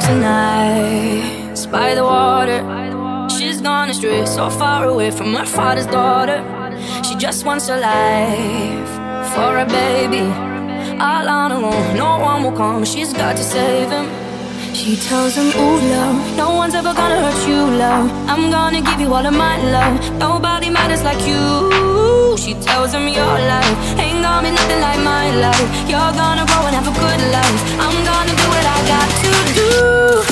nights by the water. She's gone astray, so far away from her father's daughter. She just wants a life for a baby. All on her own, no one will come. She's got to save him. She tells him, Ooh, love, no one's ever gonna hurt you, love. I'm gonna give you all of my love. Nobody matters like you. She tells him, Your life ain't gonna be nothing like my life. You're gonna grow and have a good life. I'm gonna do what I got to do.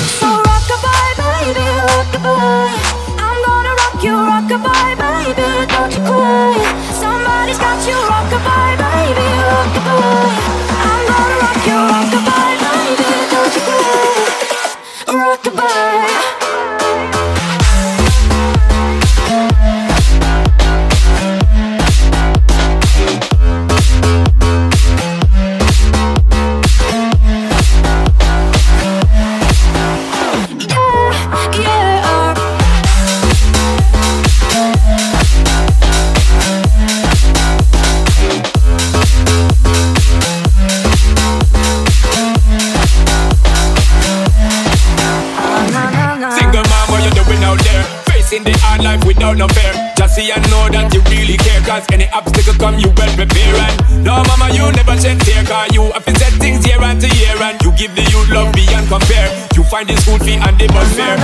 Facing the hard life without no fear. Just see and know that you really care. Cause any obstacle come, you well prepare. And no, mama, you never shed tear. Cause you have been set things year after year. And you give the youth love beyond compare. You find the school fee and the bus fare.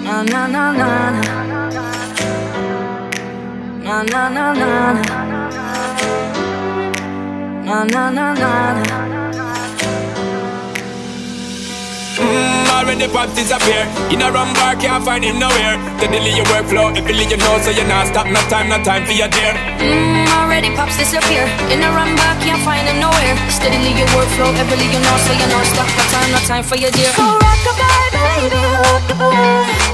Na na na na na na na na na na na na na Mm, already pops disappear. In a rum bar, can't find him nowhere. Steadily your workflow, every you know, so you're not stop. No time, no time for your dear. Mm, already pops disappear. In a run back, can't find him nowhere. Steadily your workflow, everly you know, so you know stop. No time, no time for your dear. So rockabye, baby, rockabye. I'm